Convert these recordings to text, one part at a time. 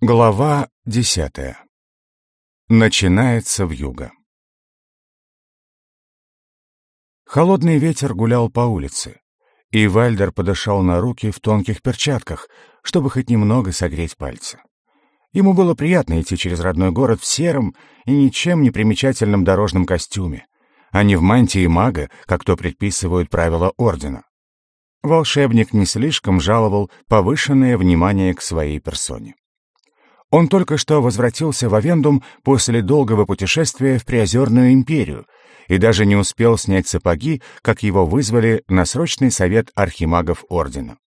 Глава десятая. Начинается вьюга. Холодный ветер гулял по улице, и Вальдер подышал на руки в тонких перчатках, чтобы хоть немного согреть пальцы. Ему было приятно идти через родной город в сером и ничем не примечательном дорожном костюме, а не в мантии мага, как то предписывают правила Ордена. Волшебник не слишком жаловал повышенное внимание к своей персоне. Он только что возвратился в Авендум после долгого путешествия в Приозерную империю и даже не успел снять сапоги, как его вызвали на срочный совет архимагов Ордена.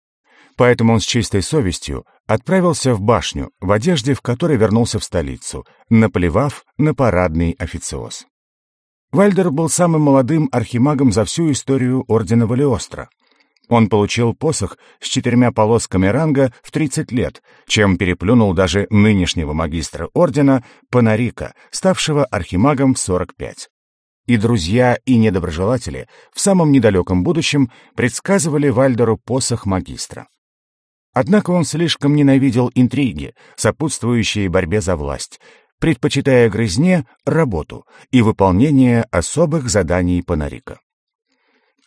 Поэтому он с чистой совестью отправился в башню в одежде, в которой вернулся в столицу, наплевав на парадный официоз. Вальдер был самым молодым архимагом за всю историю Ордена Валиостро — он получил посох с четырьмя полосками ранга в 30 лет, чем переплюнул даже нынешнего магистра ордена Панарика, ставшего архимагом в 45. И друзья, и недоброжелатели в самом недалеком будущем предсказывали Вальдеру посох магистра. Однако он слишком ненавидел интриги, сопутствующие борьбе за власть, предпочитая грызне работу и выполнение особых заданий Панарика.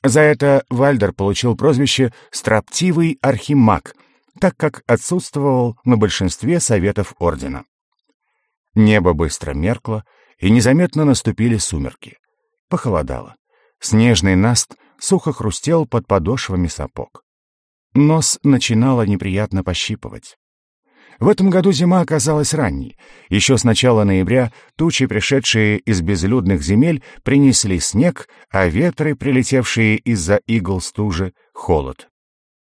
За это Вальдер получил прозвище «строптивый архимаг», так как отсутствовал на большинстве советов ордена. Небо быстро меркло, и незаметно наступили сумерки. Похолодало. Снежный наст сухо хрустел под подошвами сапог. Нос начинало неприятно пощипывать. В этом году зима оказалась ранней. Еще с начала ноября тучи, пришедшие из безлюдных земель, принесли снег, а ветры, прилетевшие из-за игл стужи, — холод.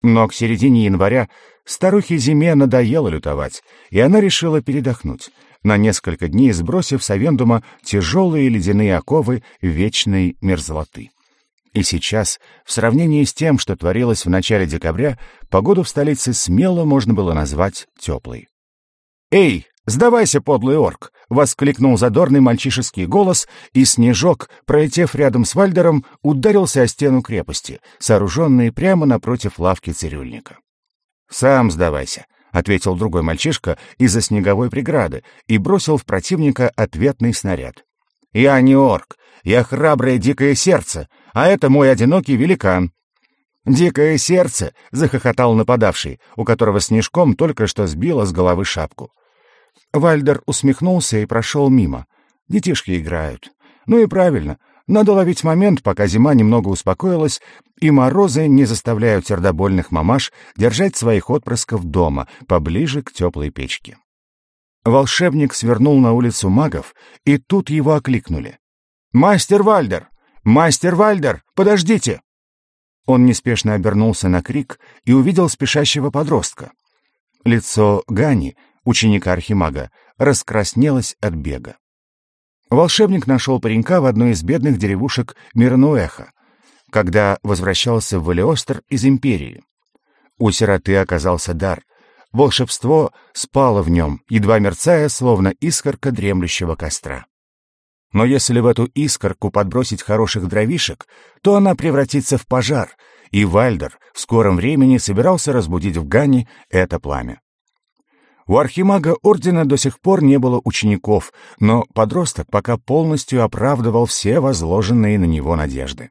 Но к середине января старухе зиме надоело лютовать, и она решила передохнуть, на несколько дней сбросив с Авендума тяжелые ледяные оковы вечной мерзлоты. И сейчас, в сравнении с тем, что творилось в начале декабря, погоду в столице смело можно было назвать теплой. «Эй, сдавайся, подлый орк!» — воскликнул задорный мальчишеский голос, и снежок, пролетев рядом с Вальдером, ударился о стену крепости, сооруженной прямо напротив лавки цирюльника. «Сам сдавайся», — ответил другой мальчишка из-за снеговой преграды и бросил в противника ответный снаряд. «Я не орк, я храброе дикое сердце, а это мой одинокий великан». «Дикое сердце!» — захохотал нападавший, у которого снежком только что сбило с головы шапку. Вальдер усмехнулся и прошел мимо. Детишки играют. Ну и правильно. Надо ловить момент, пока зима немного успокоилась, и морозы не заставляют сердобольных мамаш держать своих отпрысков дома, поближе к теплой печке. Волшебник свернул на улицу магов, и тут его окликнули. «Мастер Вальдер! Мастер Вальдер! Подождите!» Он неспешно обернулся на крик и увидел спешащего подростка. Лицо Гани, ученика Архимага, раскраснелось от бега. Волшебник нашел паренька в одной из бедных деревушек Мирнуэха, когда возвращался в Валиостер из Империи. У сироты оказался дар. Волшебство спало в нем, едва мерцая, словно искорка дремлющего костра. Но если в эту искорку подбросить хороших дровишек, то она превратится в пожар, и Вальдер в скором времени собирался разбудить в Гане это пламя. У архимага ордена до сих пор не было учеников, но подросток пока полностью оправдывал все возложенные на него надежды.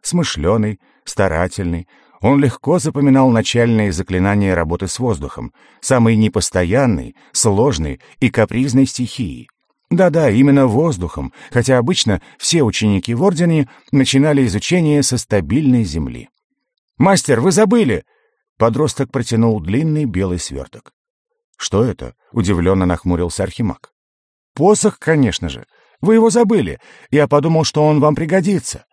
Смышленый, старательный, он легко запоминал начальные заклинания работы с воздухом, самой непостоянной, сложной и капризной стихии. Да-да, именно воздухом, хотя обычно все ученики в Ордене начинали изучение со стабильной земли. «Мастер, вы забыли!» Подросток протянул длинный белый сверток. «Что это?» — удивленно нахмурился Архимаг. «Посох, конечно же. Вы его забыли. Я подумал, что он вам пригодится».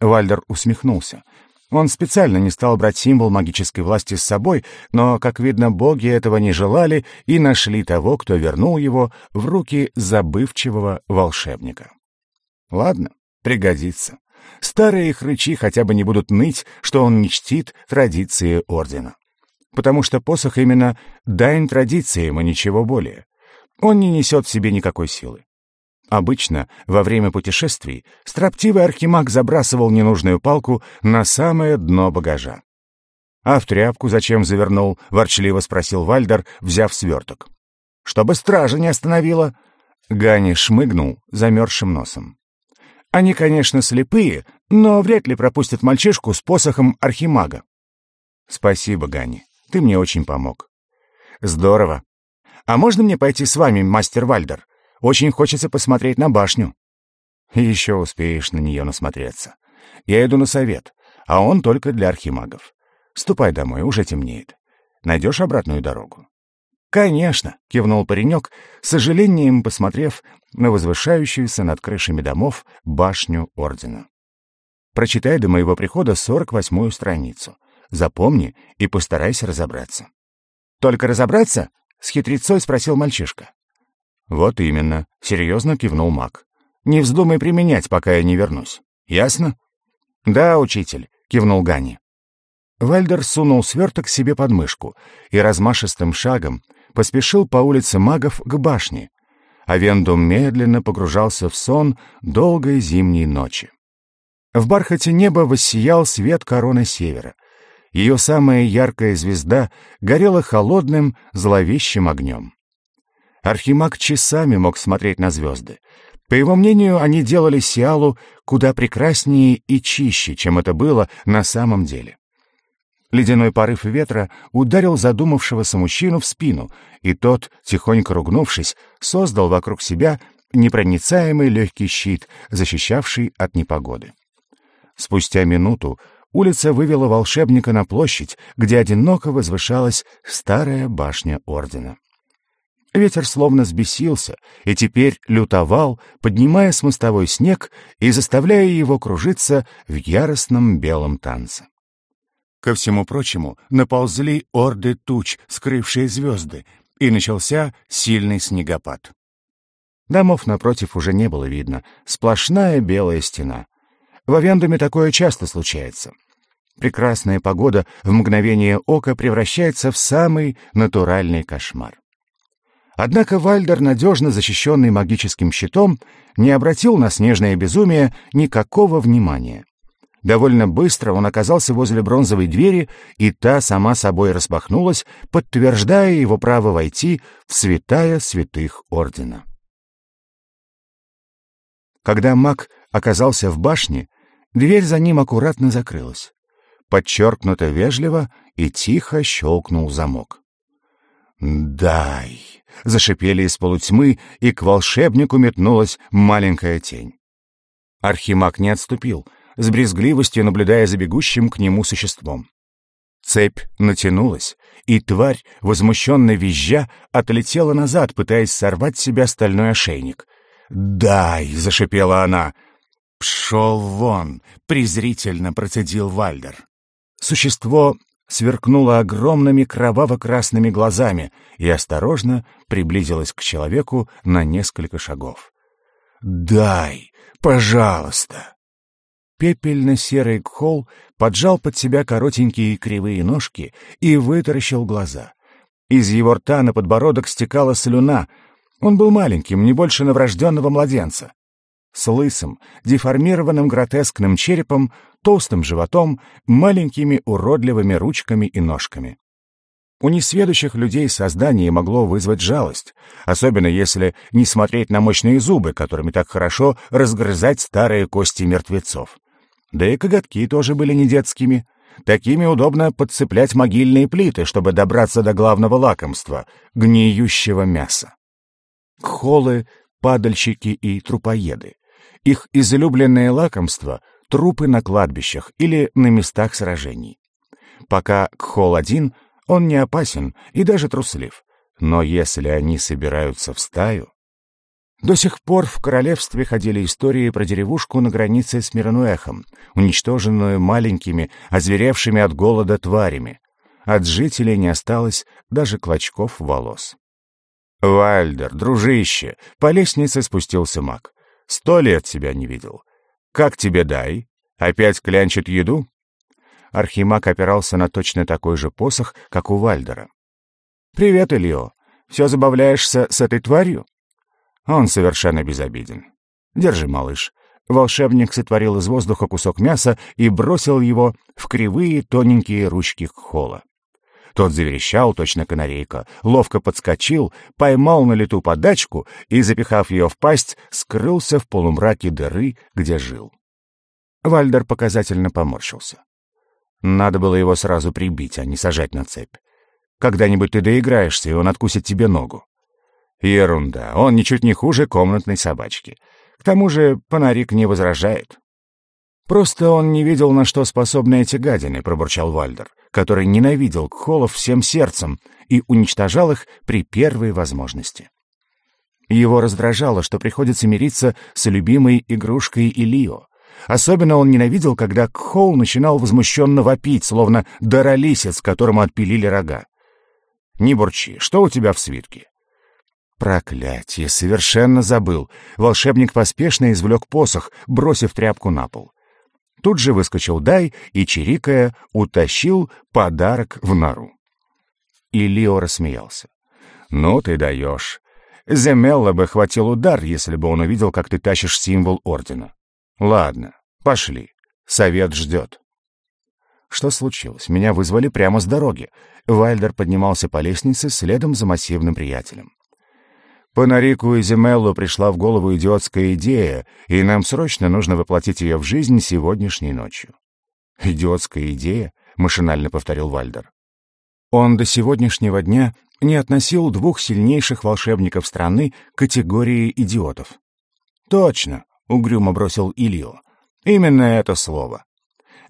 Вальдер усмехнулся. Он специально не стал брать символ магической власти с собой, но, как видно, боги этого не желали и нашли того, кто вернул его в руки забывчивого волшебника. Ладно, пригодится. Старые хрычи хотя бы не будут ныть, что он не чтит традиции ордена. Потому что посох именно дань традициям, и ничего более. Он не несет в себе никакой силы. Обычно во время путешествий строптивый архимаг забрасывал ненужную палку на самое дно багажа. «А в тряпку зачем завернул?» — ворчливо спросил Вальдер, взяв сверток. чтобы стража не остановила». Гани шмыгнул замерзшим носом. «Они, конечно, слепые, но вряд ли пропустят мальчишку с посохом архимага». «Спасибо, Гани, ты мне очень помог». «Здорово. А можно мне пойти с вами, мастер Вальдер? Очень хочется посмотреть на башню». «Еще успеешь на нее насмотреться. Я иду на совет, а он только для архимагов. Ступай домой, уже темнеет. Найдешь обратную дорогу?» «Конечно», — кивнул паренек, с сожалением посмотрев на возвышающуюся над крышами домов башню Ордена. «Прочитай до моего прихода сорок восьмую страницу. Запомни и постарайся разобраться». «Только разобраться?» — с хитрецой спросил мальчишка. «Вот именно», — серьезно кивнул маг. «Не вздумай применять, пока я не вернусь. Ясно?» «Да, учитель», — кивнул Гани. Вальдер сунул сверток себе под мышку и размашистым шагом поспешил по улице магов к башне, а Вендум медленно погружался в сон долгой зимней ночи. В бархате неба воссиял свет короны севера. Ее самая яркая звезда горела холодным, зловещим огнем. Архимаг часами мог смотреть на звезды. По его мнению, они делали Сиалу куда прекраснее и чище, чем это было на самом деле. Ледяной порыв ветра ударил задумавшегося мужчину в спину, и тот, тихонько ругнувшись, создал вокруг себя непроницаемый легкий щит, защищавший от непогоды. Спустя минуту улица вывела волшебника на площадь, где одиноко возвышалась старая башня Ордена. Ветер словно сбесился и теперь лютовал, поднимая с мостовой снег и заставляя его кружиться в яростном белом танце. Ко всему прочему, наползли орды туч, скрывшие звезды, и начался сильный снегопад. Домов напротив уже не было видно, сплошная белая стена. В Авендуме такое часто случается. Прекрасная погода в мгновение ока превращается в самый натуральный кошмар. Однако Вальдер, надежно защищенный магическим щитом, не обратил на снежное безумие никакого внимания. Довольно быстро он оказался возле бронзовой двери, и та сама собой распахнулась, подтверждая его право войти в святая святых Ордена. Когда маг оказался в башне, дверь за ним аккуратно закрылась. Подчеркнуто вежливо и тихо щелкнул замок. «Дай!» — зашипели из полутьмы, и к волшебнику метнулась маленькая тень. Архимаг не отступил — с брезгливостью наблюдая за бегущим к нему существом. Цепь натянулась, и тварь, возмущенно визжа, отлетела назад, пытаясь сорвать с себя стальной ошейник. «Дай!» — зашипела она. «Пшел вон!» — презрительно процедил Вальдер. Существо сверкнуло огромными кроваво-красными глазами и осторожно приблизилось к человеку на несколько шагов. «Дай! Пожалуйста!» Пепельно-серый кхол поджал под себя коротенькие кривые ножки и вытаращил глаза. Из его рта на подбородок стекала слюна. Он был маленьким, не больше новорожденного младенца. С лысым, деформированным гротескным черепом, толстым животом, маленькими уродливыми ручками и ножками. У несведущих людей создание могло вызвать жалость, особенно если не смотреть на мощные зубы, которыми так хорошо разгрызать старые кости мертвецов. Да и коготки тоже были не детскими. Такими удобно подцеплять могильные плиты, чтобы добраться до главного лакомства — гниющего мяса. Кхолы, падальщики и трупоеды. Их излюбленное лакомство — трупы на кладбищах или на местах сражений. Пока Кхол один, он не опасен и даже труслив. Но если они собираются в стаю... До сих пор в королевстве ходили истории про деревушку на границе с Мирануэхом, уничтоженную маленькими, озверевшими от голода тварями. От жителей не осталось даже клочков волос. «Вальдер, дружище!» — по лестнице спустился маг. «Сто лет тебя не видел. Как тебе дай? Опять клянчит еду?» Архимаг опирался на точно такой же посох, как у Вальдера. «Привет, Ильё. Все забавляешься с этой тварью?» Он совершенно безобиден. Держи, малыш. Волшебник сотворил из воздуха кусок мяса и бросил его в кривые тоненькие ручки Кхола. Тот заверещал, точно канарейка, ловко подскочил, поймал на лету подачку и, запихав ее в пасть, скрылся в полумраке дыры, где жил. Вальдер показательно поморщился. Надо было его сразу прибить, а не сажать на цепь. Когда-нибудь ты доиграешься, и он откусит тебе ногу. Ерунда, он ничуть не хуже комнатной собачки. К тому же Панарик не возражает. Просто он не видел, на что способны эти гадины, пробурчал Вальдер, который ненавидел кхолов всем сердцем и уничтожал их при первой возможности. Его раздражало, что приходится мириться с любимой игрушкой Илио. Особенно он ненавидел, когда Кхол начинал возмущенно вопить, словно даролисец, которому отпилили рога. «Не бурчи, что у тебя в свитке?» Проклятие, совершенно забыл. Волшебник поспешно извлек посох, бросив тряпку на пол. Тут же выскочил Дай и, чирикая, утащил подарок в нору. И Лио рассмеялся. «Ну ты даешь. Земелла бы хватил удар, если бы он увидел, как ты тащишь символ Ордена. Ладно, пошли. Совет ждет». Что случилось? Меня вызвали прямо с дороги. Вальдер поднимался по лестнице следом за массивным приятелем. По Нарику и Земеллу пришла в голову идиотская идея, и нам срочно нужно воплотить ее в жизнь сегодняшней ночью. «Идиотская идея?» — машинально повторил Вальдер. Он до сегодняшнего дня не относил двух сильнейших волшебников страны к категории идиотов. «Точно», — угрюмо бросил Илио. «Именно это слово.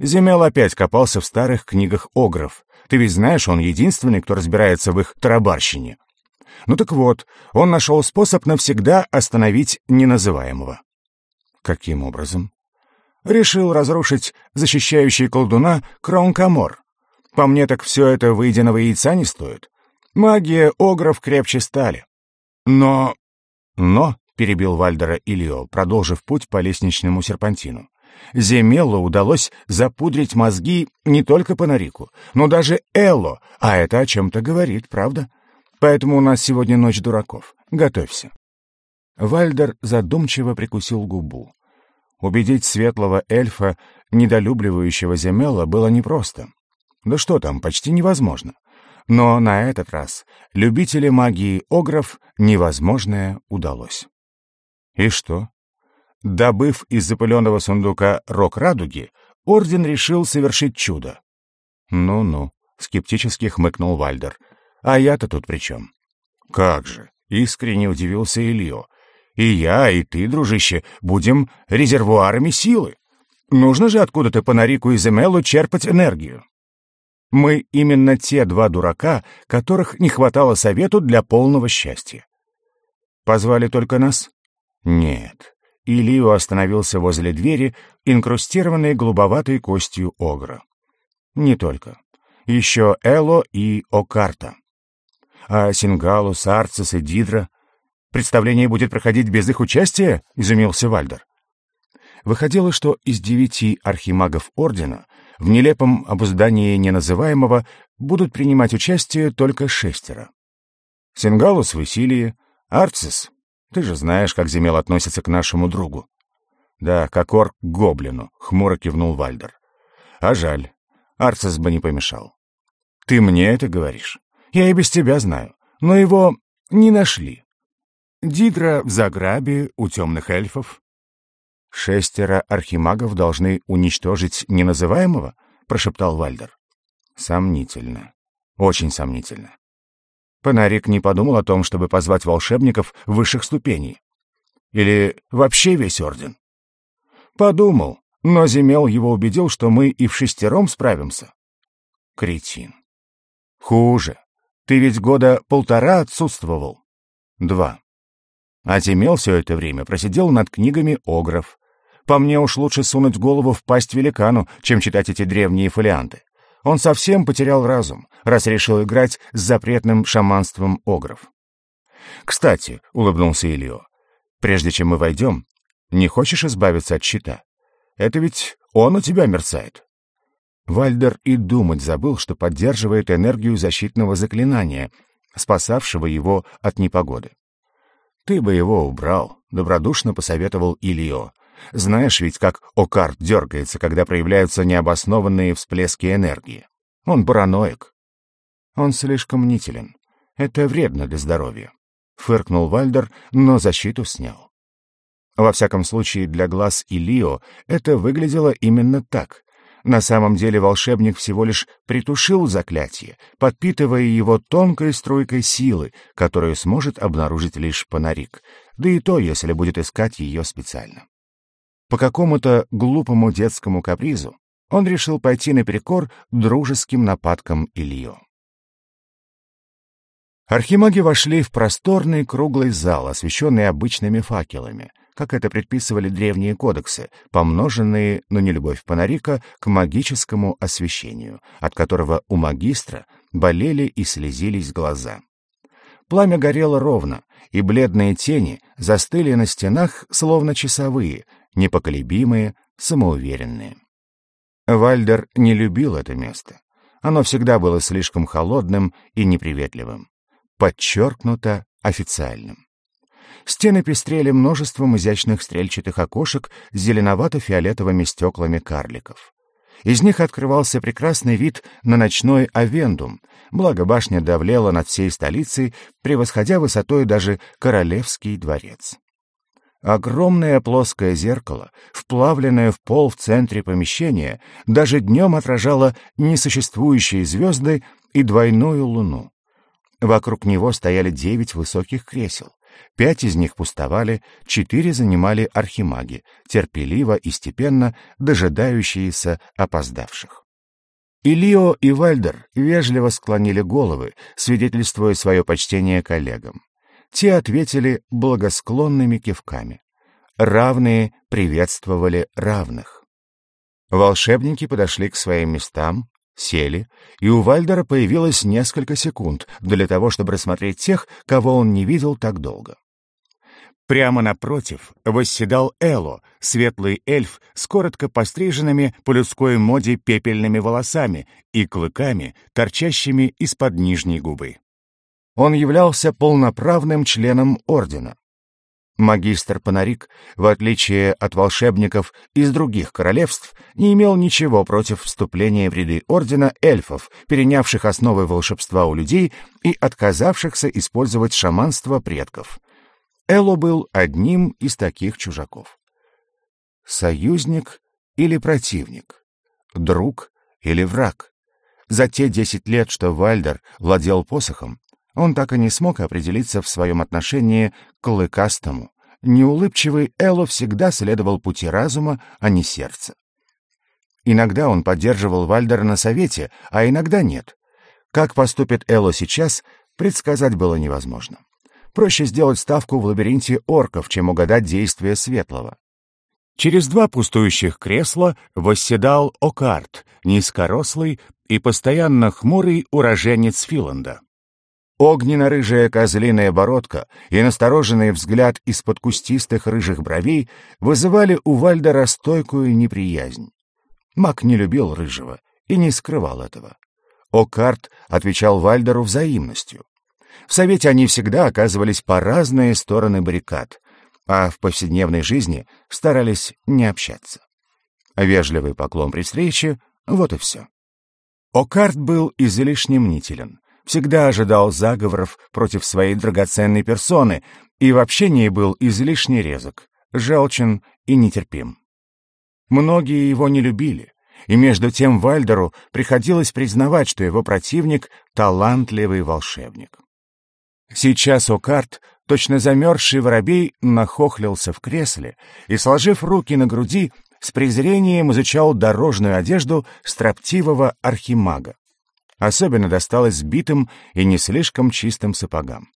Земмел опять копался в старых книгах огров. Ты ведь знаешь, он единственный, кто разбирается в их тарабарщине. Ну так вот, он нашел способ навсегда остановить неназываемого. Каким образом? Решил разрушить защищающий колдуна Кронк-а-Мор. По мне так все это выеденного яйца не стоит. Магия огров крепче стали. Но... Но, перебил Вальдера Ильо, продолжив путь по лестничному серпантину. Земеллу удалось запудрить мозги не только Панарику, но даже Элло, а это о чем-то говорит, правда? Поэтому у нас сегодня ночь дураков. Готовься». Вальдер задумчиво прикусил губу. Убедить светлого эльфа, недолюбливающего Земела, было непросто. Да что там, почти невозможно. Но на этот раз любители магии Огров невозможное удалось. И что? Добыв из запыленного сундука рог радуги, орден решил совершить чудо. «Ну-ну», — скептически хмыкнул Вальдер, — а я-то тут при чем? Как же, искренне удивился Ильё. И я, и ты, дружище, будем резервуарами силы. Нужно же откуда-то по Нарику и Земелу черпать энергию. Мы именно те два дурака, которых не хватало совету для полного счастья. Позвали только нас? Нет. Илио остановился возле двери, инкрустированной голубоватой костью огра. Не только. Еще Эло и Окарта. А Сингалус, Арцис и Дидра? Представление будет проходить без их участия?» — изумился Вальдер. Выходило, что из девяти архимагов Ордена в нелепом обуздании неназываемого будут принимать участие только шестеро. Сингалус в Арцис, ты же знаешь, как Земел относится к нашему другу. Да, как орк к гоблину, — хмуро кивнул Вальдер. А жаль, Арцис бы не помешал. Ты мне это говоришь? Я и без тебя знаю. Но его не нашли. Дидра в Заграбе у темных эльфов. Шестеро архимагов должны уничтожить неназываемого, прошептал Вальдер. Сомнительно. Очень сомнительно. Панарик не подумал о том, чтобы позвать волшебников высших ступеней. Или вообще весь орден. Подумал, но Земел его убедил, что мы и в шестером справимся. Кретин. Хуже. Ты ведь года полтора отсутствовал. Два. А Тимел все это время просидел над книгами Огров. По мне уж лучше сунуть голову в пасть великану, чем читать эти древние фолианты. Он совсем потерял разум, раз решил играть с запретным шаманством Огров. «Кстати», — улыбнулся Ильё, — «прежде чем мы войдем, не хочешь избавиться от щита? Это ведь он у тебя мерцает». Вальдер и думать забыл, что поддерживает энергию защитного заклинания, спасавшего его от непогоды. «Ты бы его убрал», — добродушно посоветовал Ильё. «Знаешь ведь, как Окарт дергается, когда проявляются необоснованные всплески энергии. Он параноик». Он слишком мнителен. Это вредно для здоровья. Фыркнул Вальдер, но защиту снял. Во всяком случае, для глаз Илио это выглядело именно так. На самом деле волшебник всего лишь притушил заклятие, подпитывая его тонкой струйкой силы, которую сможет обнаружить лишь Панарик, да и то, если будет искать ее специально. По какому-то глупому детскому капризу он решил пойти наперекор дружеским нападкам Илью. Архимаги вошли в просторный круглый зал, освещенный обычными факелами, как это предписывали древние кодексы, помноженные на нелюбовь Панарика к магическому освещению, от которого у магистра болели и слезились глаза. Пламя горело ровно, и бледные тени застыли на стенах, словно часовые, непоколебимые, самоуверенные. Вальдер не любил это место. Оно всегда было слишком холодным и неприветливым, подчеркнуто официальным. Стены пестрели множеством изящных стрельчатых окошек с зеленовато-фиолетовыми стеклами карликов. Из них открывался прекрасный вид на ночной Авендум, благо башня давлела над всей столицей, превосходя высотой даже Королевский дворец. Огромное плоское зеркало, вплавленное в пол в центре помещения, даже днем отражало несуществующие звезды и двойную луну. Вокруг него стояли девять высоких кресел. Пять из них пустовали, четыре занимали архимаги, терпеливо и степенно дожидающиеся опоздавших. Илио и Вальдер вежливо склонили головы, свидетельствуя свое почтение коллегам. Те ответили благосклонными кивками. Равные приветствовали равных. Волшебники подошли к своим местам, сели, и у Вальдера появилось несколько секунд для того, чтобы рассмотреть тех, кого он не видел так долго. Прямо напротив восседал Эло, светлый эльф с коротко постриженными по людской моде пепельными волосами и клыками, торчащими из-под нижней губы он являлся полноправным членом ордена. Магистр Панарик, в отличие от волшебников из других королевств, не имел ничего против вступления в ряды ордена эльфов, перенявших основы волшебства у людей и отказавшихся использовать шаманство предков. Эло был одним из таких чужаков. Союзник или противник? Друг или враг? За те десять лет, что Вальдер владел посохом, он так и не смог определиться в своем отношении к клыкастому. Неулыбчивый Эло всегда следовал пути разума, а не сердца. Иногда он поддерживал Вальдера на совете, а иногда нет. Как поступит Эло сейчас, предсказать было невозможно. Проще сделать ставку в лабиринте орков, чем угадать действия Светлого. Через два пустующих кресла восседал Окарт, низкорослый и постоянно хмурый уроженец Филанда. Огненно-рыжая козлиная бородка и настороженный взгляд из-под кустистых рыжих бровей вызывали у Вальдера стойкую неприязнь. Мак не любил рыжего и не скрывал этого. Окарт отвечал Вальдеру взаимностью. В совете они всегда оказывались по разные стороны баррикад, а в повседневной жизни старались не общаться. Вежливый поклон при встрече — вот и все. Окарт был излишне мнителен, всегда ожидал заговоров против своей драгоценной персоны и в общении был излишне резок, желчен и нетерпим. Многие его не любили, и между тем Вальдеру приходилось признавать, что его противник — талантливый волшебник. Сейчас Окарт, точно замерзший воробей, нахохлился в кресле и, сложив руки на груди, с презрением изучал дорожную одежду строптивого архимага. Особенно досталось сбитым и не слишком чистым сапогам.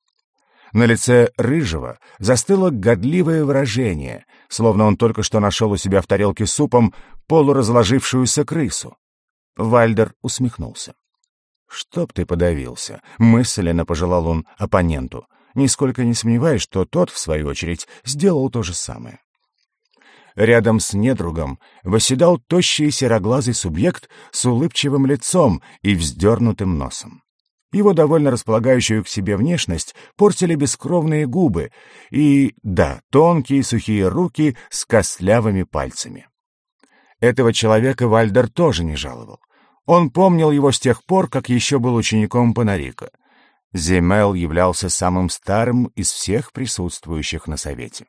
На лице Рыжего застыло годливое выражение, словно он только что нашел у себя в тарелке супом полуразложившуюся крысу. Вальдер усмехнулся. «Чтоб ты подавился», — мысленно пожелал он оппоненту, нисколько не сомневаясь, что тот, в свою очередь, сделал то же самое. Рядом с недругом восседал тощий сероглазый субъект с улыбчивым лицом и вздернутым носом. Его довольно располагающую к себе внешность портили бескровные губы и, да, тонкие сухие руки с костлявыми пальцами. Этого человека Вальдер тоже не жаловал. Он помнил его с тех пор, как еще был учеником Панарика. Земел являлся самым старым из всех присутствующих на совете.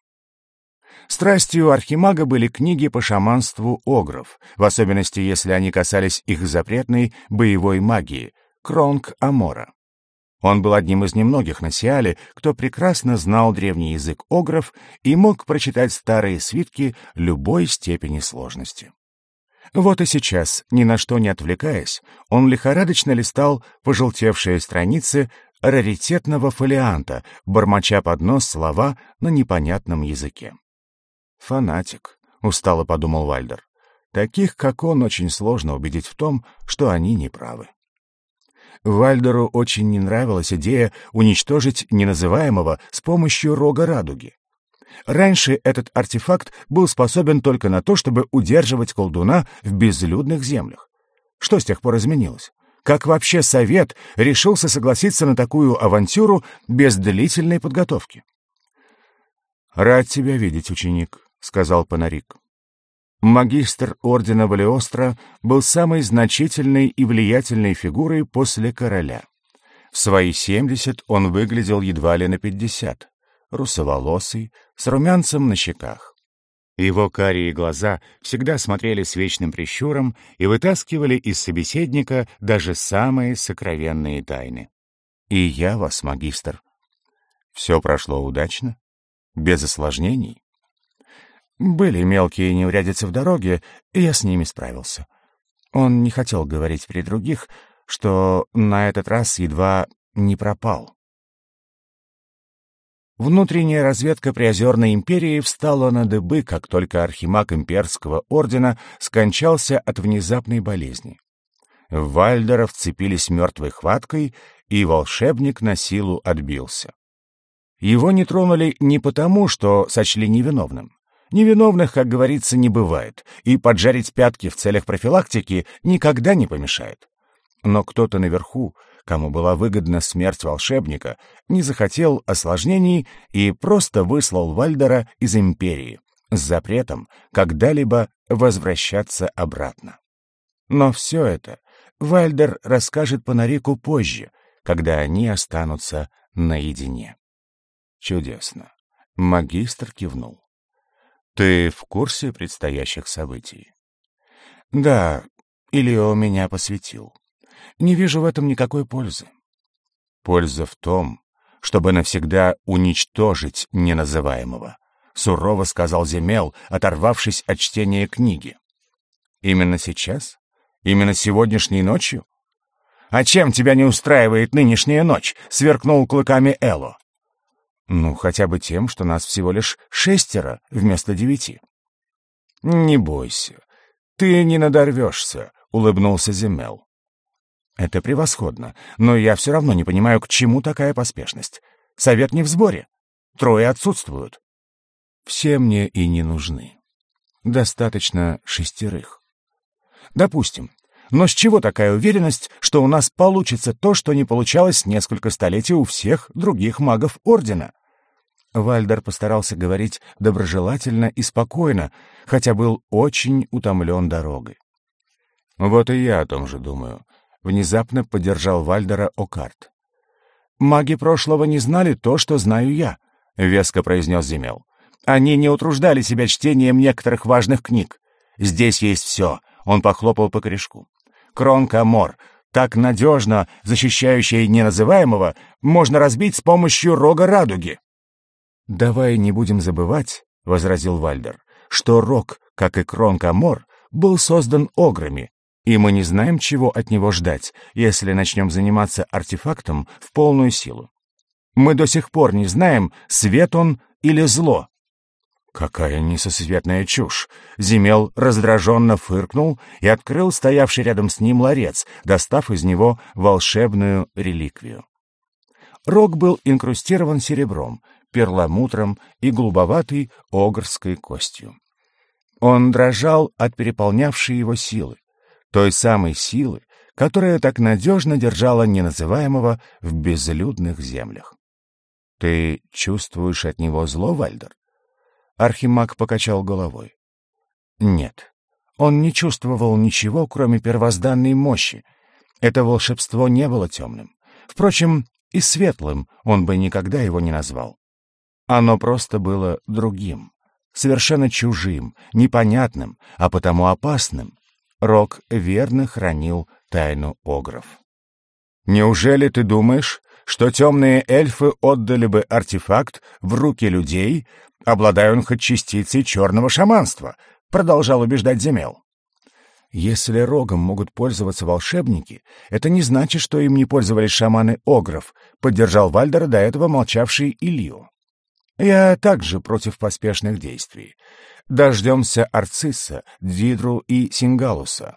Страстью архимага были книги по шаманству огров, в особенности если они касались их запретной боевой магии — Кронг Амора. Он был одним из немногих на Сиале, кто прекрасно знал древний язык огров и мог прочитать старые свитки любой степени сложности. Вот и сейчас, ни на что не отвлекаясь, он лихорадочно листал пожелтевшие страницы раритетного фолианта, бормоча под нос слова на непонятном языке. «Фанатик», — устало подумал Вальдер. «Таких, как он, очень сложно убедить в том, что они неправы». Вальдеру очень не нравилась идея уничтожить неназываемого с помощью рога радуги. Раньше этот артефакт был способен только на то, чтобы удерживать колдуна в безлюдных землях. Что с тех пор изменилось? Как вообще совет решился согласиться на такую авантюру без длительной подготовки? «Рад тебя видеть, ученик», — сказал Панарик. Магистр ордена Валиостро был самой значительной и влиятельной фигурой после короля. В свои семьдесят он выглядел едва ли на пятьдесят, русоволосый, с румянцем на щеках. Его карие глаза всегда смотрели с вечным прищуром и вытаскивали из собеседника даже самые сокровенные тайны. «И я вас, магистр». «Все прошло удачно? Без осложнений?» Были мелкие неурядицы в дороге, и я с ними справился. Он не хотел говорить при других, что на этот раз едва не пропал. Внутренняя разведка Приозерной империи встала на дыбы, как только архимаг имперского ордена скончался от внезапной болезни. В Вальдера вцепились мертвой хваткой, и волшебник на силу отбился. Его не тронули не потому, что сочли невиновным. Невиновных, как говорится, не бывает, и поджарить пятки в целях профилактики никогда не помешает. Но кто-то наверху, кому была выгодна смерть волшебника, не захотел осложнений и просто выслал Вальдера из Империи с запретом когда-либо возвращаться обратно. Но все это Вальдер расскажет Панарику позже, когда они останутся наедине. Чудесно. Магистр кивнул. Ты в курсе предстоящих событий? Да, Ильо меня посвятил. Не вижу в этом никакой пользы. Польза в том, чтобы навсегда уничтожить неназываемого, сурово сказал Земел, оторвавшись от чтения книги. Именно сейчас? Именно сегодняшней ночью? А чем тебя не устраивает нынешняя ночь? сверкнул клыками Эло. Ну, хотя бы тем, что нас всего лишь шестеро вместо девяти. Не бойся, ты не надорвешься, улыбнулся Земел. Это превосходно, но я все равно не понимаю, к чему такая поспешность. Совет не в сборе. Трое отсутствуют. Все мне и не нужны. Достаточно шестерых. Допустим. Но с чего такая уверенность, что у нас получится то, что не получалось несколько столетий у всех других магов Ордена? Вальдер постарался говорить доброжелательно и спокойно, хотя был очень утомлен дорогой. «Вот и я о том же думаю», — внезапно поддержал Вальдера Окарт. «Маги прошлого не знали то, что знаю я», — веско произнес Земел. «Они не утруждали себя чтением некоторых важных книг. Здесь есть все», — он похлопал по корешку. Кронка Мор, так надежно защищающая неназываемого, можно разбить с помощью рога радуги. «Давай не будем забывать», — возразил Вальдер, «что рог, как и Кронка Мор, был создан ограми, и мы не знаем, чего от него ждать, если начнем заниматься артефактом в полную силу. Мы до сих пор не знаем, свет он или зло, Какая несосветная чушь! Земел раздраженно фыркнул и открыл стоявший рядом с ним ларец, достав из него волшебную реликвию. Рог был инкрустирован серебром, перламутром и голубоватой огрской костью. Он дрожал от переполнявшей его силы, той самой силы, которая так надежно держала неназываемого в безлюдных землях. «Ты чувствуешь от него зло, Вальдер?» Архимаг покачал головой. Нет, Он не чувствовал ничего, кроме первозданной мощи. Это волшебство не было темным. Впрочем, и светлым он бы никогда его не назвал. Оно просто было другим, совершенно чужим, непонятным, а потому опасным. Рок верно хранил тайну огров. «Неужели ты думаешь, что темные эльфы отдали бы артефакт в руки людей, обладая он хоть частицей черного шаманства?» — продолжал убеждать Земел. Если рогом могут пользоваться волшебники, это не значит, что им не пользовались шаманы Огров, поддержал Вальдера до этого молчавший Илио. Я также против поспешных действий. Дождемся Арциса, Дидру и Сингалуса.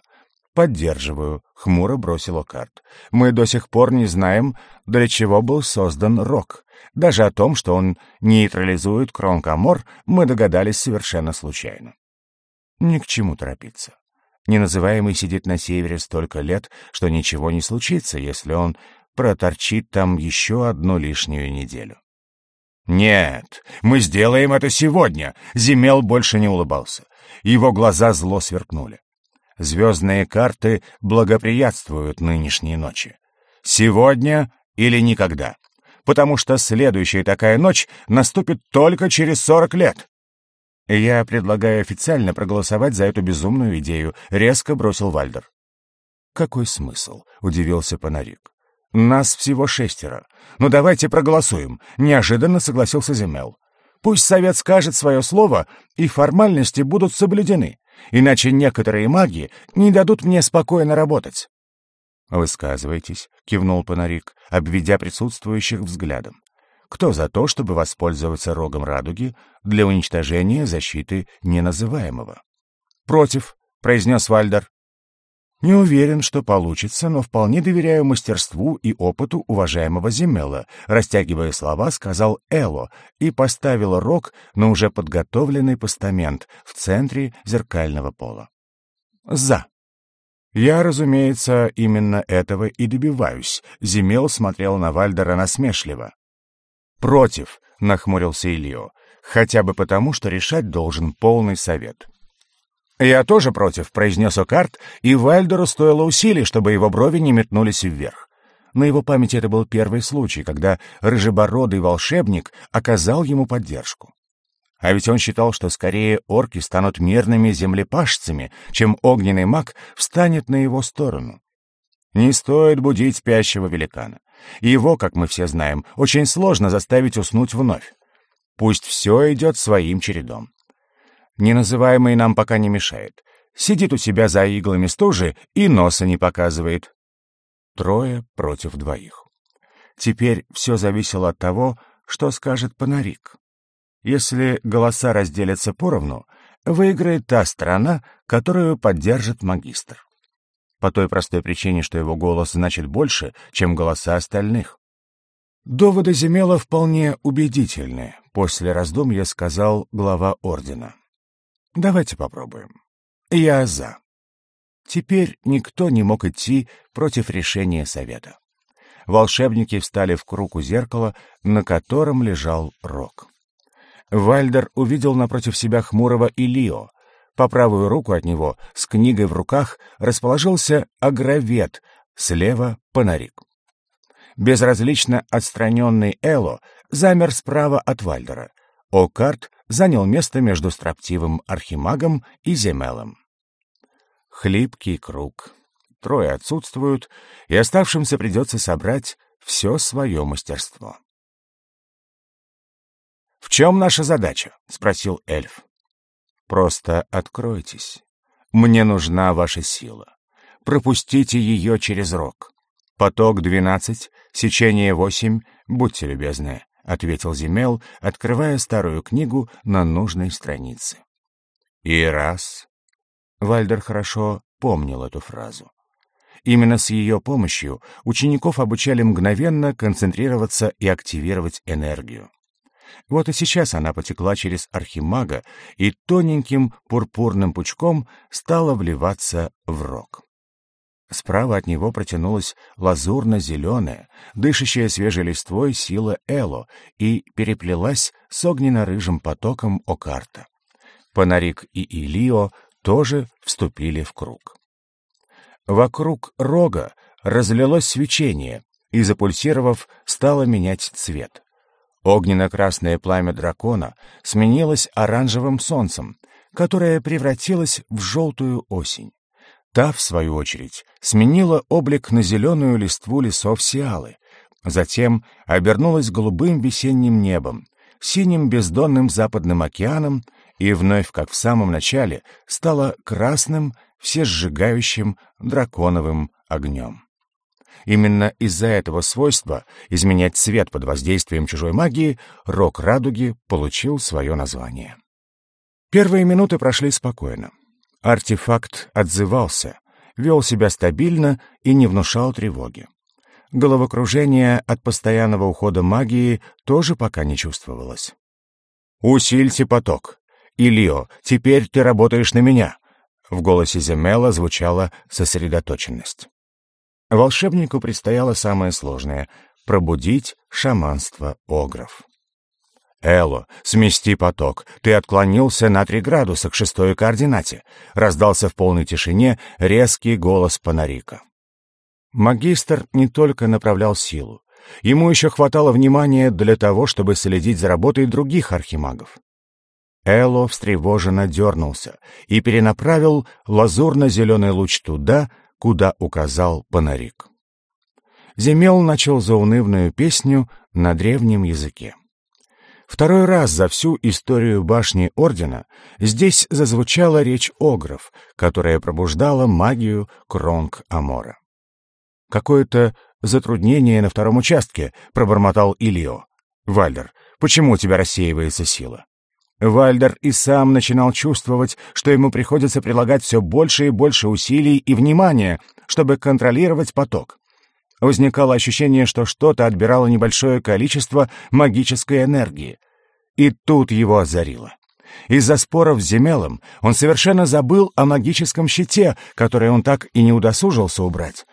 Поддерживаю, хмуро бросил Окарт. Мы до сих пор не знаем, для чего был создан Рог. Даже о том, что он нейтрализует Кронк-а-Мор, мы догадались совершенно случайно. Ни к чему торопиться. Неназываемый сидит на севере столько лет, что ничего не случится, если он проторчит там еще одну лишнюю неделю. «Нет, мы сделаем это сегодня!» Земел больше не улыбался. Его глаза зло сверкнули. Звездные карты благоприятствуют нынешней ночи. Сегодня или никогда. Потому что следующая такая ночь наступит только через сорок лет. «Я предлагаю официально проголосовать за эту безумную идею», — резко бросил Вальдер. «Какой смысл?» — удивился Панарик. «Нас всего шестеро. Ну давайте проголосуем», — неожиданно согласился Земел. «Пусть совет скажет свое слово, и формальности будут соблюдены, иначе некоторые маги не дадут мне спокойно работать». «Высказывайтесь», — кивнул Панарик, обведя присутствующих взглядом. Кто за то, чтобы воспользоваться рогом радуги для уничтожения защиты неназываемого? «Против», — произнес Вальдер. «Не уверен, что получится, но вполне доверяю мастерству и опыту уважаемого Земела», растягивая слова, сказал Эло и поставил рог на уже подготовленный постамент в центре зеркального пола. «За». «Я, разумеется, именно этого и добиваюсь», — Земел смотрел на Вальдера насмешливо. «Против», — нахмурился Ильё, «хотя бы потому, что решать должен полный совет». «Я тоже против», — произнес Окарт, и Вальдеру стоило усилий, чтобы его брови не метнулись вверх. На его памяти это был первый случай, когда рыжебородый волшебник оказал ему поддержку. А ведь он считал, что скорее орки станут мирными землепашцами, чем огненный маг встанет на его сторону. Не стоит будить спящего великана. Его, как мы все знаем, очень сложно заставить уснуть вновь. Пусть все идет своим чередом. Неназываемый нам пока не мешает. Сидит у себя за иглами стужи и носа не показывает. Трое против двоих. Теперь все зависело от того, что скажет Панарик. Если голоса разделятся поровну, выиграет та страна, которую поддержит магистр по той простой причине, что его голос значит больше, чем голоса остальных. Доводы Земела вполне убедительны, после раздумья сказал глава ордена. Давайте попробуем. Я за. Теперь никто не мог идти против решения совета. Волшебники встали в круг у зеркала, на котором лежал рог. Вальдер увидел напротив себя хмурого Илио, по правую руку от него, с книгой в руках, расположился агровед, слева — панарик. Безразлично отстраненный Эло замер справа от Вальдера. Окарт занял место между строптивым архимагом и Земелом. Хлипкий круг. Трое отсутствуют, и оставшимся придется собрать все свое мастерство. «В чем наша задача?» — спросил эльф. Просто откройтесь. Мне нужна ваша сила. Пропустите ее через рог. Поток двенадцать, сечение восемь, будьте любезны, — ответил Земел, открывая старую книгу на нужной странице. И раз. Вальдер хорошо помнил эту фразу. Именно с ее помощью учеников обучали мгновенно концентрироваться и активировать энергию. Вот и сейчас она потекла через архимага и тоненьким пурпурным пучком стала вливаться в рог. Справа от него протянулась лазурно-зеленая, дышащая свежей листвой сила Эло и переплелась с огненно-рыжим потоком Окарта. Панарик и Илио тоже вступили в круг. Вокруг рога разлилось свечение и, запульсировав, стало менять цвет. Огненно-красное пламя дракона сменилось оранжевым солнцем, которое превратилось в желтую осень. Та, в свою очередь, сменила облик на зеленую листву лесов Сиалы, затем обернулась голубым весенним небом, синим бездонным западным океаном и вновь, как в самом начале, стала красным, всесжигающим драконовым огнем. Именно из-за этого свойства изменять цвет под воздействием чужой магии рок радуги получил свое название. Первые минуты прошли спокойно. Артефакт отзывался, вел себя стабильно и не внушал тревоги. Головокружение от постоянного ухода магии тоже пока не чувствовалось. «Усильте поток. Ильо, теперь ты работаешь на меня!» В голосе Земела звучала сосредоточенность. Волшебнику предстояло самое сложное — пробудить шаманство огров. «Эло, смести поток. Ты отклонился на три градуса к шестой координате», — раздался в полной тишине резкий голос Панарика. Магистр не только направлял силу. Ему еще хватало внимания для того, чтобы следить за работой других архимагов. Эло встревоженно дернулся и перенаправил лазурно-зеленый луч туда, куда указал Панарик. Земел начал заунывную песню на древнем языке. Второй раз за всю историю башни Ордена здесь зазвучала речь огров, которая пробуждала магию Кронг-Амора. «Какое-то затруднение на втором участке», — пробормотал Ильо. «Вальдер, почему у тебя рассеивается сила?» Вальдер и сам начинал чувствовать, что ему приходится прилагать все больше и больше усилий и внимания, чтобы контролировать поток. Возникало ощущение, что что-то отбирало небольшое количество магической энергии. И тут его озарило. Из-за споров с Земелом он совершенно забыл о магическом щите, который он так и не удосужился убрать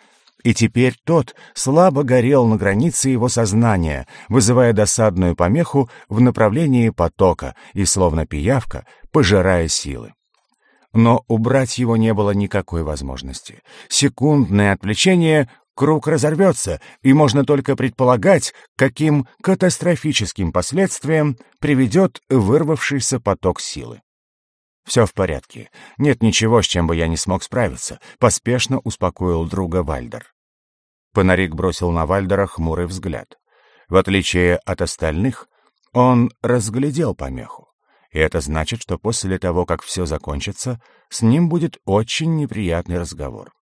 и теперь тот слабо горел на границе его сознания, вызывая досадную помеху в направлении потока и, словно пиявка, пожирая силы. Но убрать его не было никакой возможности. Секундное отвлечение круг разорвется, и можно только предполагать, каким катастрофическим последствиям приведет вырвавшийся поток силы. «Все в порядке. Нет ничего, с чем бы я не смог справиться», — поспешно успокоил друга Вальдер. Панарик бросил на Вальдера хмурый взгляд. В отличие от остальных, он разглядел помеху. И это значит, что после того, как все закончится, с ним будет очень неприятный разговор.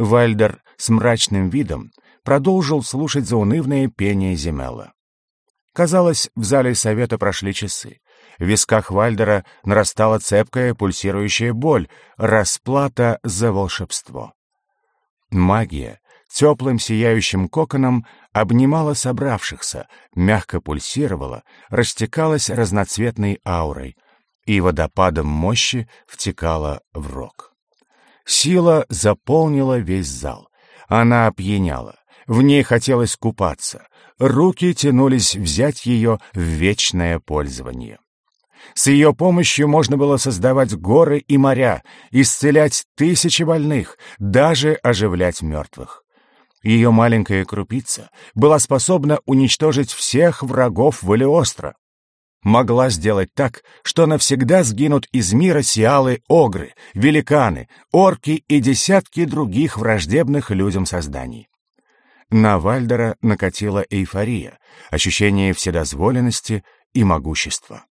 Вальдер с мрачным видом продолжил слушать заунывное пение Земела. Казалось, в зале совета прошли часы. В висках Вальдера нарастала цепкая пульсирующая боль, расплата за волшебство. Магия теплым сияющим коконом обнимала собравшихся, мягко пульсировала, растекалась разноцветной аурой и водопадом мощи втекала в рог. Сила заполнила весь зал. Она опьяняла. В ней хотелось купаться. Руки тянулись взять ее в вечное пользование. С ее помощью можно было создавать горы и моря, исцелять тысячи больных, даже оживлять мертвых. Ее маленькая крупица была способна уничтожить всех врагов Валиостро. Могла сделать так, что навсегда сгинут из мира сиалы-огры, великаны, орки и десятки других враждебных людям созданий. На Вальдера накатила эйфория, ощущение вседозволенности и могущества.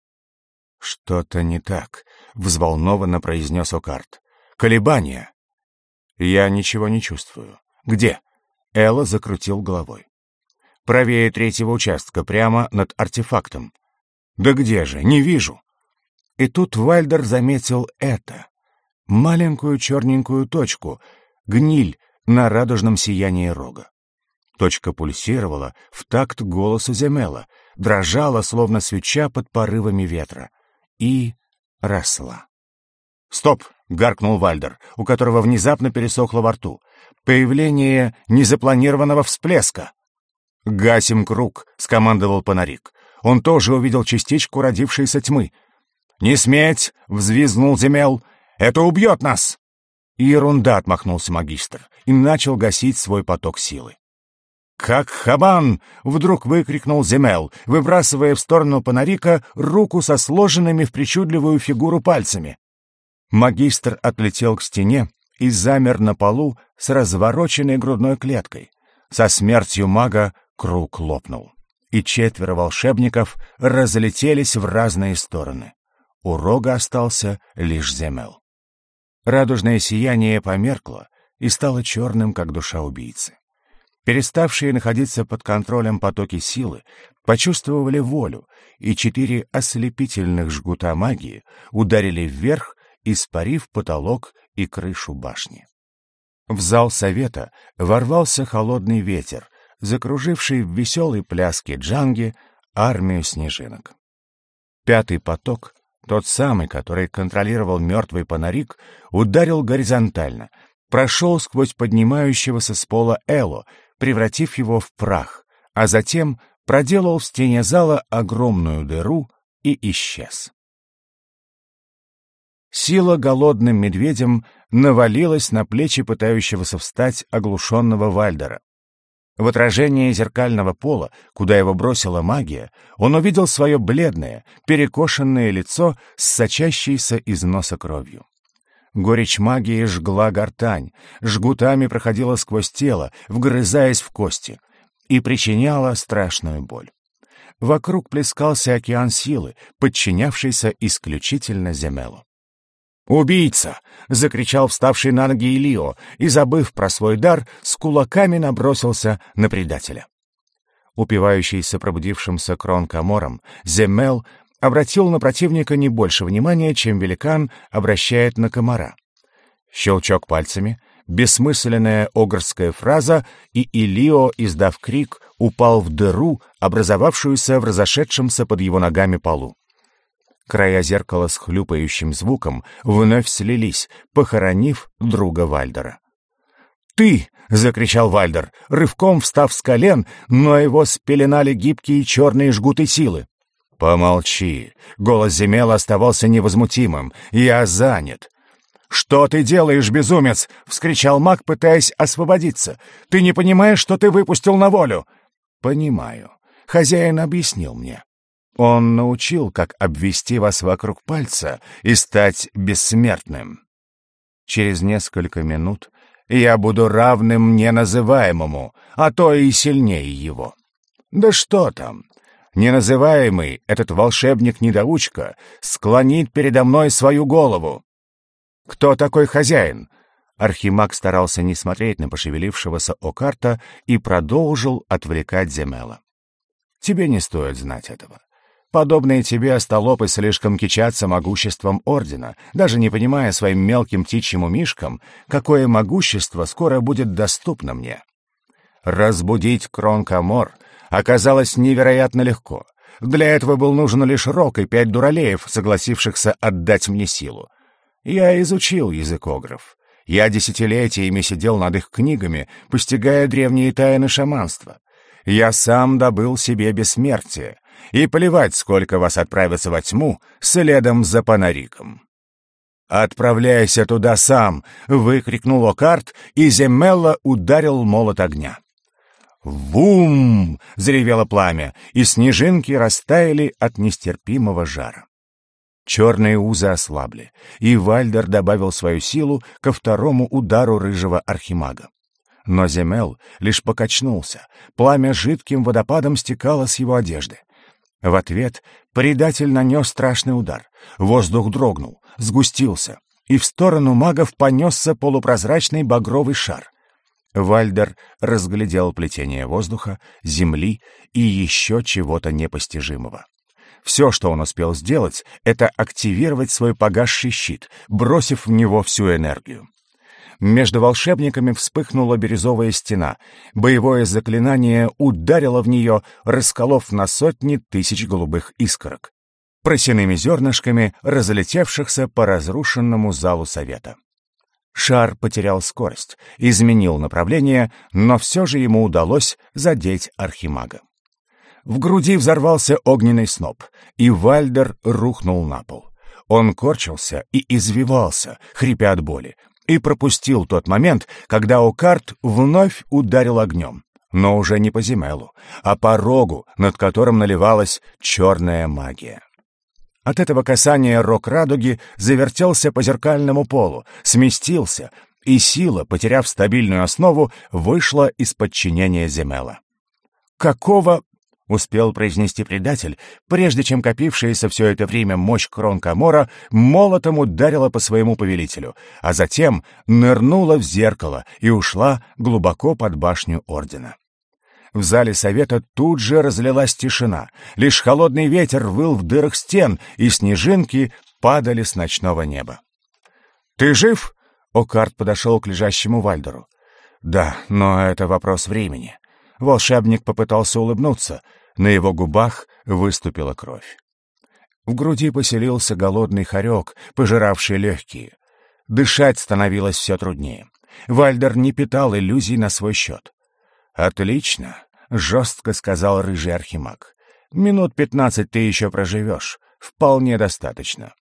«Что-то не так», — взволнованно произнес Окарт. «Колебания». «Я ничего не чувствую. Где?» Элла закрутил головой. «Правее третьего участка, прямо над артефактом». «Да где же? Не вижу». И тут Вальдер заметил это. Маленькую черненькую точку, гниль на радужном сиянии рога. Точка пульсировала в такт голоса Земела, дрожала, словно свеча под порывами ветра, и росла. «Стоп!» — гаркнул Вальдер, у которого внезапно пересохло во рту. Появление незапланированного всплеска. «Гасим круг», — скомандовал Панарик. Он тоже увидел частичку родившейся тьмы. «Не сметь!» — взвизгнул Земел. Это убьет нас!» «Ерунда!» — отмахнулся магистр и начал гасить свой поток силы. «Как хабан!» — вдруг выкрикнул Земел, выбрасывая в сторону Панарика руку со сложенными в причудливую фигуру пальцами. Магистр отлетел к стене и замер на полу с развороченной грудной клеткой. Со смертью мага круг лопнул, и четверо волшебников разлетелись в разные стороны. У рога остался лишь Земел. Радужное сияние померкло и стало черным, как душа убийцы. Переставшие находиться под контролем потоки силы почувствовали волю, и четыре ослепительных жгута магии ударили вверх, испарив потолок и крышу башни. В зал совета ворвался холодный ветер, закруживший в веселой пляске джанги армию снежинок. Пятый поток, тот самый, который контролировал мертвый панарик, ударил горизонтально, прошел сквозь поднимающегося с пола Эло, превратив его в прах, а затем проделал в стене зала огромную дыру и исчез. Сила голодным медведем навалилась на плечи пытающегося встать оглушенного Вальдера. В отражении зеркального пола, куда его бросила магия, он увидел свое бледное, перекошенное лицо с сочащейся из носа кровью. Горечь магии жгла гортань, жгутами проходила сквозь тело, вгрызаясь в кости, и причиняла страшную боль. Вокруг плескался океан силы, подчинявшийся исключительно Земелу. «Убийца!» — закричал вставший на ноги Илио и, забыв про свой дар, с кулаками набросился на предателя. Упивающийся пробудившимся кронкомором, Земел обратил на противника не больше внимания, чем великан обращает на комара. Щелчок пальцами, бессмысленная огрская фраза, и Илио, издав крик, упал в дыру, образовавшуюся в разошедшемся под его ногами полу. Края зеркала с хлюпающим звуком вновь слились, похоронив друга Вальдера. «Ты!» — закричал Вальдер, рывком встав с колен, но его спеленали гибкие черные жгуты силы. «Помолчи!» — голос Земела оставался невозмутимым. «Я занят!» «Что ты делаешь, безумец?» — вскричал маг, пытаясь освободиться. «Ты не понимаешь, что ты выпустил на волю?» «Понимаю. Хозяин объяснил мне. Он научил, как обвести вас вокруг пальца и стать бессмертным. Через несколько минут я буду равным неназываемому, а то и сильнее его. Да что там, Неназываемый, этот волшебник-недоучка, склонит передо мной свою голову. Кто такой хозяин? Архимаг старался не смотреть на пошевелившегося Окарта и продолжил отвлекать Земела. Тебе не стоит знать этого. Подобные тебе остолопы слишком кичатся могуществом Ордена, даже не понимая своим мелким птичьим умишкам, какое могущество скоро будет доступно мне. Разбудить Кронк-а-Мор — оказалось невероятно легко. Для этого был нужен лишь Рог и пять дуралеев, согласившихся отдать мне силу. Я изучил язык огров. Я десятилетиями сидел над их книгами, постигая древние тайны шаманства. Я сам добыл себе бессмертие, и плевать, сколько вас отправится во тьму, следом за Панариком. «Отправляйся туда сам!» — выкрикнул Окарт, и Земелла ударил молот огня. «Вум!» — заревело пламя, и снежинки растаяли от нестерпимого жара. Черные узы ослабли, и Вальдер добавил свою силу ко второму удару рыжего архимага. Но Земел лишь покачнулся, пламя жидким водопадом стекало с его одежды. В ответ предатель нанес страшный удар. Воздух дрогнул, сгустился, и в сторону магов понесся полупрозрачный багровый шар — Вальдер разглядел плетение воздуха, земли и еще чего-то непостижимого. Все, что он успел сделать, это активировать свой погасший щит, бросив в него всю энергию. Между волшебниками вспыхнула бирюзовая стена. Боевое заклинание ударило в нее, расколов на сотни тысяч голубых искорок, просяными зернышками, разлетевшихся по разрушенному залу совета. Шар потерял скорость, изменил направление, но все же ему удалось задеть архимага. В груди взорвался огненный сноп, и Вальдер рухнул на пол. Он корчился и извивался, хрипя от боли, и пропустил тот момент, когда Окарт вновь ударил огнем. Но уже не по земелу, а по рогу, над которым наливалась черная магия. От этого касания рог радуги завертелся по зеркальному полу, сместился, и сила, потеряв стабильную основу, вышла из подчинения Земела. «Какого...» — успел произнести предатель, прежде чем копившаяся все это время мощь Кронкамора молотом ударила по своему повелителю, а затем нырнула в зеркало и ушла глубоко под башню Ордена. В зале совета тут же разлилась тишина. Лишь холодный ветер выл в дырах стен, и снежинки падали с ночного неба. «Ты жив?» — Окарт подошел к лежащему Вальдеру. «Да, но это вопрос времени». Волшебник попытался улыбнуться, на его губах выступила кровь. В груди поселился голодный хорек, пожиравший легкие. Дышать становилось все труднее. Вальдер не питал иллюзий на свой счет. «Отлично», — жестко сказал рыжий архимаг. «Минут пятнадцать ты еще проживешь. Вполне достаточно».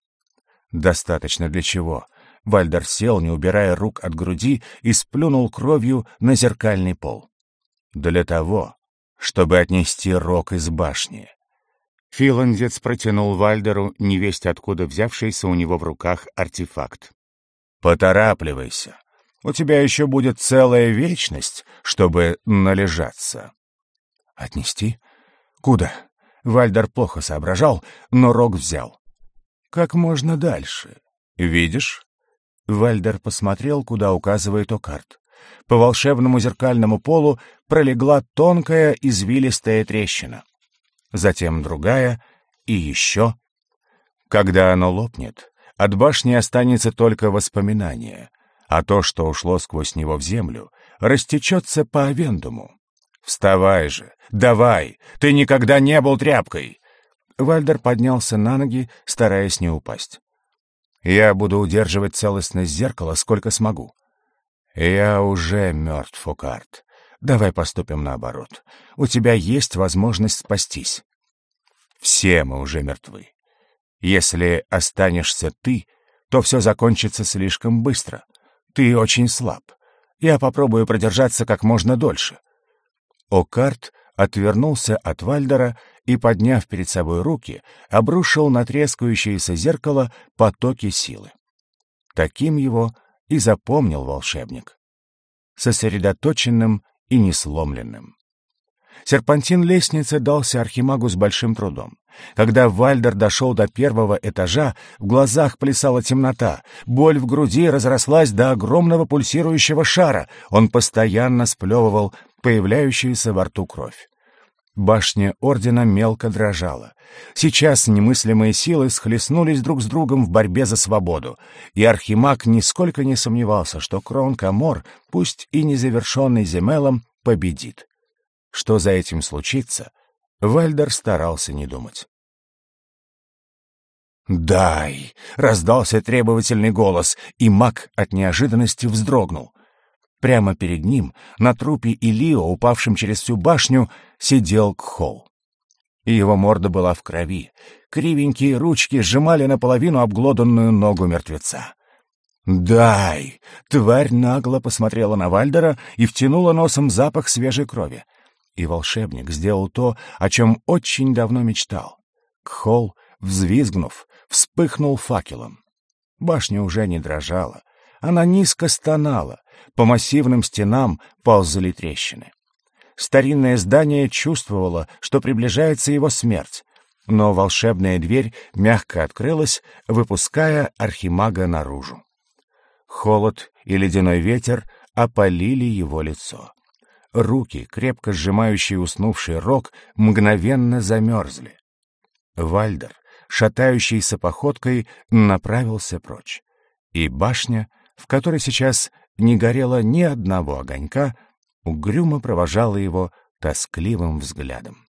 «Достаточно для чего?» Вальдер сел, не убирая рук от груди, и сплюнул кровью на зеркальный пол. «Для того, чтобы отнести рог из башни». Филандец протянул Вальдеру невесть откуда взявшийся у него в руках артефакт. «Поторапливайся. У тебя еще будет целая вечность, чтобы належаться. Отнести? Куда? Вальдер плохо соображал, но рог взял. Как можно дальше? Видишь? Вальдер посмотрел, куда указывает Окарт. По волшебному зеркальному полу пролегла тонкая извилистая трещина. Затем другая и еще. Когда оно лопнет, от башни останется только воспоминание, а то, что ушло сквозь него в землю, растечется по авендуму. «Вставай же! Давай! Ты никогда не был тряпкой!» Вальдер поднялся на ноги, стараясь не упасть. «Я буду удерживать целостность зеркала, сколько смогу». «Я уже мертв, Фукарт. Давай поступим наоборот. У тебя есть возможность спастись». «Все мы уже мертвы. Если останешься ты, то все закончится слишком быстро. Ты очень слаб. Я попробую продержаться как можно дольше». Окарт отвернулся от Вальдера и, подняв перед собой руки, обрушил на трескающееся зеркало потоки силы. Таким его и запомнил волшебник. Сосредоточенным и несломленным. Серпантин лестницы дался Архимагу с большим трудом. Когда Вальдер дошел до первого этажа, в глазах плясала темнота, боль в груди разрослась до огромного пульсирующего шара, он постоянно сплевывал появляющуюся во рту кровь. Башня ордена мелко дрожала. Сейчас немыслимые силы схлестнулись друг с другом в борьбе за свободу, и Архимаг нисколько не сомневался, что Кронк-а-Мор, пусть и незавершенный Земмелом, победит. Что за этим случится, Вальдер старался не думать. «Дай!» — раздался требовательный голос, и маг от неожиданности вздрогнул. Прямо перед ним, на трупе Илио, упавшем через всю башню, сидел Кхол. Его морда была в крови. Кривенькие ручки сжимали наполовину обглоданную ногу мертвеца. «Дай!» — тварь нагло посмотрела на Вальдера и втянула носом запах свежей крови и волшебник сделал то, о чем очень давно мечтал. Кхол, взвизгнув, вспыхнул факелом. Башня уже не дрожала, она низко стонала, по массивным стенам ползали трещины. Старинное здание чувствовало, что приближается его смерть, но волшебная дверь мягко открылась, выпуская архимага наружу. Холод и ледяной ветер опалили его лицо. Руки, крепко сжимающие уснувший рог, мгновенно замерзли. Вальдер, шатающийся походкой, направился прочь. И башня, в которой сейчас не горело ни одного огонька, угрюмо провожала его тоскливым взглядом.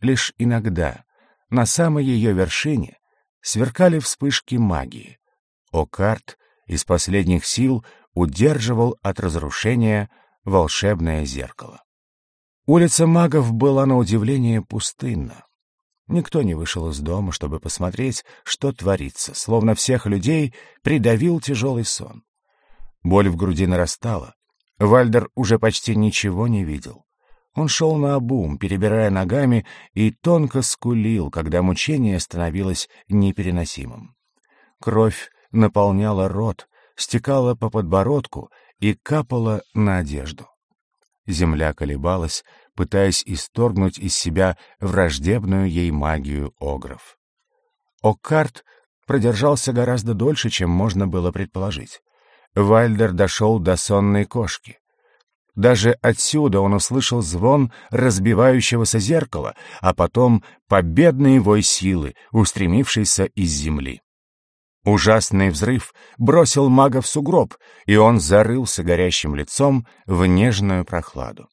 Лишь иногда, на самой ее вершине, сверкали вспышки магии. Окарт из последних сил удерживал от разрушения волшебное зеркало. Улица магов была на удивление пустынна. Никто не вышел из дома, чтобы посмотреть, что творится, словно всех людей придавил тяжелый сон. Боль в груди нарастала. Вальдер уже почти ничего не видел. Он шел на обум, перебирая ногами, и тонко скулил, когда мучение становилось непереносимым. Кровь наполняла рот, стекала по подбородку и капала на одежду. Земля колебалась, пытаясь исторгнуть из себя враждебную ей магию огров. Оккарт продержался гораздо дольше, чем можно было предположить. Вальдер дошел до сонной кошки. Даже отсюда он услышал звон разбивающегося зеркала, а потом победный вой силы, устремившийся из земли. Ужасный взрыв бросил мага в сугроб, и он зарылся горящим лицом в нежную прохладу.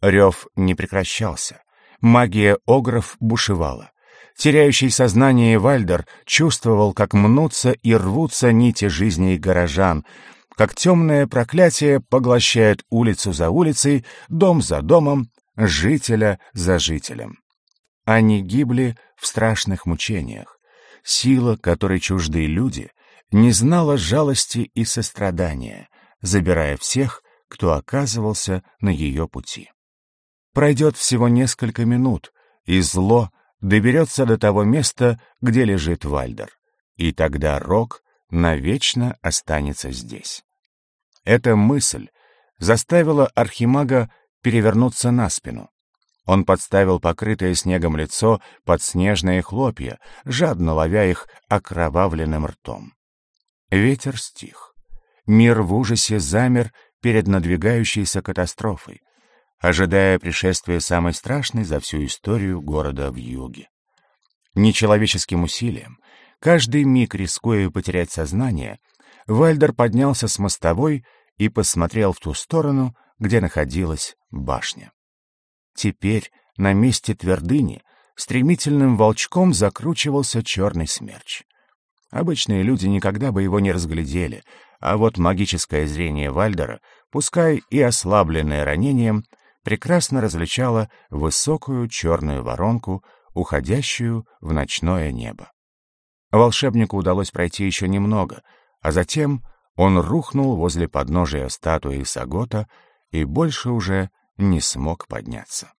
Рев не прекращался. Магия огров бушевала. Теряющий сознание Вальдер чувствовал, как мнутся и рвутся нити жизни горожан, как темное проклятие поглощает улицу за улицей, дом за домом, жителя за жителем. Они гибли в страшных мучениях. Сила, которой чужды люди, не знала жалости и сострадания, забирая всех, кто оказывался на ее пути. Пройдет всего несколько минут, и зло доберется до того места, где лежит Вальдер, и тогда Рок навечно останется здесь. Эта мысль заставила Архимага перевернуться на спину. Он подставил покрытое снегом лицо под снежные хлопья, жадно ловя их окровавленным ртом. Ветер стих. Мир в ужасе замер перед надвигающейся катастрофой ожидая пришествия самой страшной за всю историю города в юге. Нечеловеческим усилием, каждый миг рискуя потерять сознание, Вальдер поднялся с мостовой и посмотрел в ту сторону, где находилась башня. Теперь на месте твердыни стремительным волчком закручивался черный смерч. Обычные люди никогда бы его не разглядели, а вот магическое зрение Вальдера, пускай и ослабленное ранением, прекрасно различала высокую черную воронку, уходящую в ночное небо. Волшебнику удалось пройти еще немного, а затем он рухнул возле подножия статуи Сагота и больше уже не смог подняться.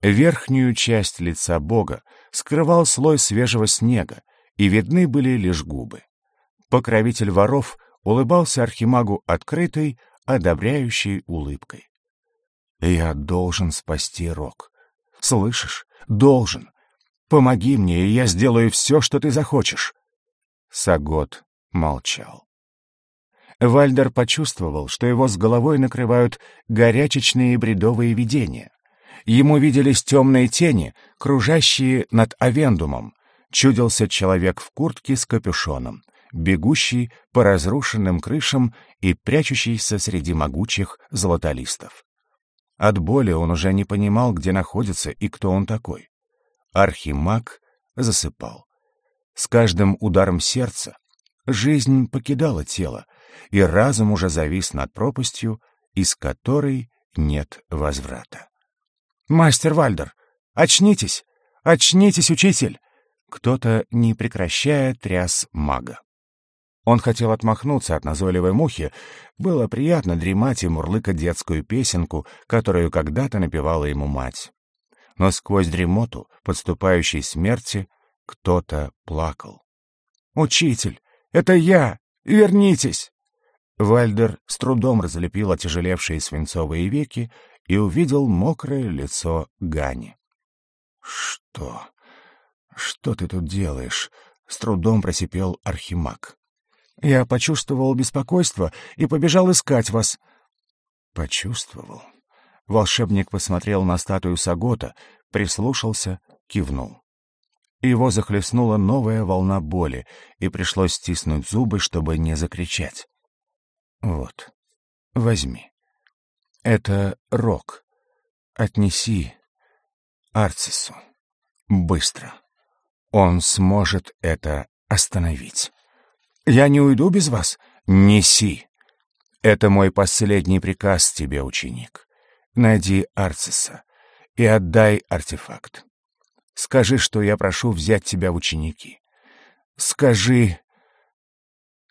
Верхнюю часть лица бога скрывал слой свежего снега, и видны были лишь губы. Покровитель воров улыбался архимагу открытой, одобряющей улыбкой. Я должен спасти Рок. Слышишь? Должен. Помоги мне, и я сделаю все, что ты захочешь. Сагот молчал. Вальдер почувствовал, что его с головой накрывают горячечные бредовые видения. Ему виделись темные тени, кружащие над Авендумом. Чудился человек в куртке с капюшоном, бегущий по разрушенным крышам и прячущийся среди могучих золотолистов. От боли он уже не понимал, где находится и кто он такой. Архимаг засыпал. С каждым ударом сердца жизнь покидала тело, и разум уже завис над пропастью, из которой нет возврата. «Мастер Вальдер, очнитесь! Очнитесь, учитель!» Кто-то, не прекращая, тряс мага. Он хотел отмахнуться от назойливой мухи. Было приятно дремать и мурлыкать детскую песенку, которую когда-то напевала ему мать. Но сквозь дремоту, подступающей смерти, кто-то плакал. «Учитель, это я! Вернитесь!» Вальдер с трудом разлепил отяжелевшие свинцовые веки и увидел мокрое лицо Гани. «Что? Что ты тут делаешь?» — с трудом просипел Архимаг. Я почувствовал беспокойство и побежал искать вас. Почувствовал. Волшебник посмотрел на статую Сагота, прислушался, кивнул. Его захлестнула новая волна боли, и пришлось стиснуть зубы, чтобы не закричать. Вот, возьми. Это рок. Отнеси Арцису. Быстро. Он сможет это остановить. Я не уйду без вас. Неси. Это мой последний приказ тебе, ученик. Найди Арциса и отдай артефакт. Скажи, что я прошу взять тебя в ученики. Скажи...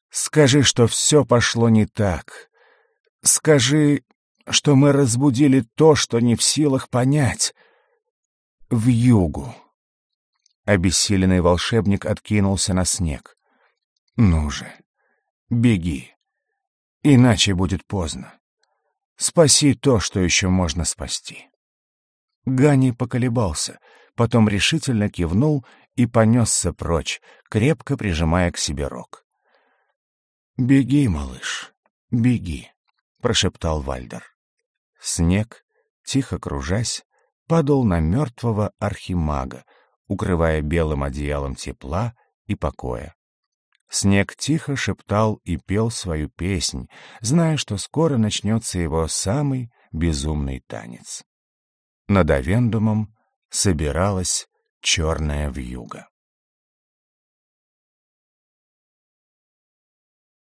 Скажи, что все пошло не так. Скажи, что мы разбудили то, что не в силах понять. В югу. Обессиленный волшебник откинулся на снег. Ну же, беги, иначе будет поздно. Спаси то, что еще можно спасти. Гани поколебался, потом решительно кивнул и понесся прочь, крепко прижимая к себе рог. «Беги, малыш, беги», — прошептал Вальдер. Снег, тихо кружась, падал на мертвого архимага, укрывая белым одеялом тепла и покоя. Снег тихо шептал и пел свою песнь, зная, что скоро начнется его самый безумный танец. Над Авендумом собиралась черная вьюга.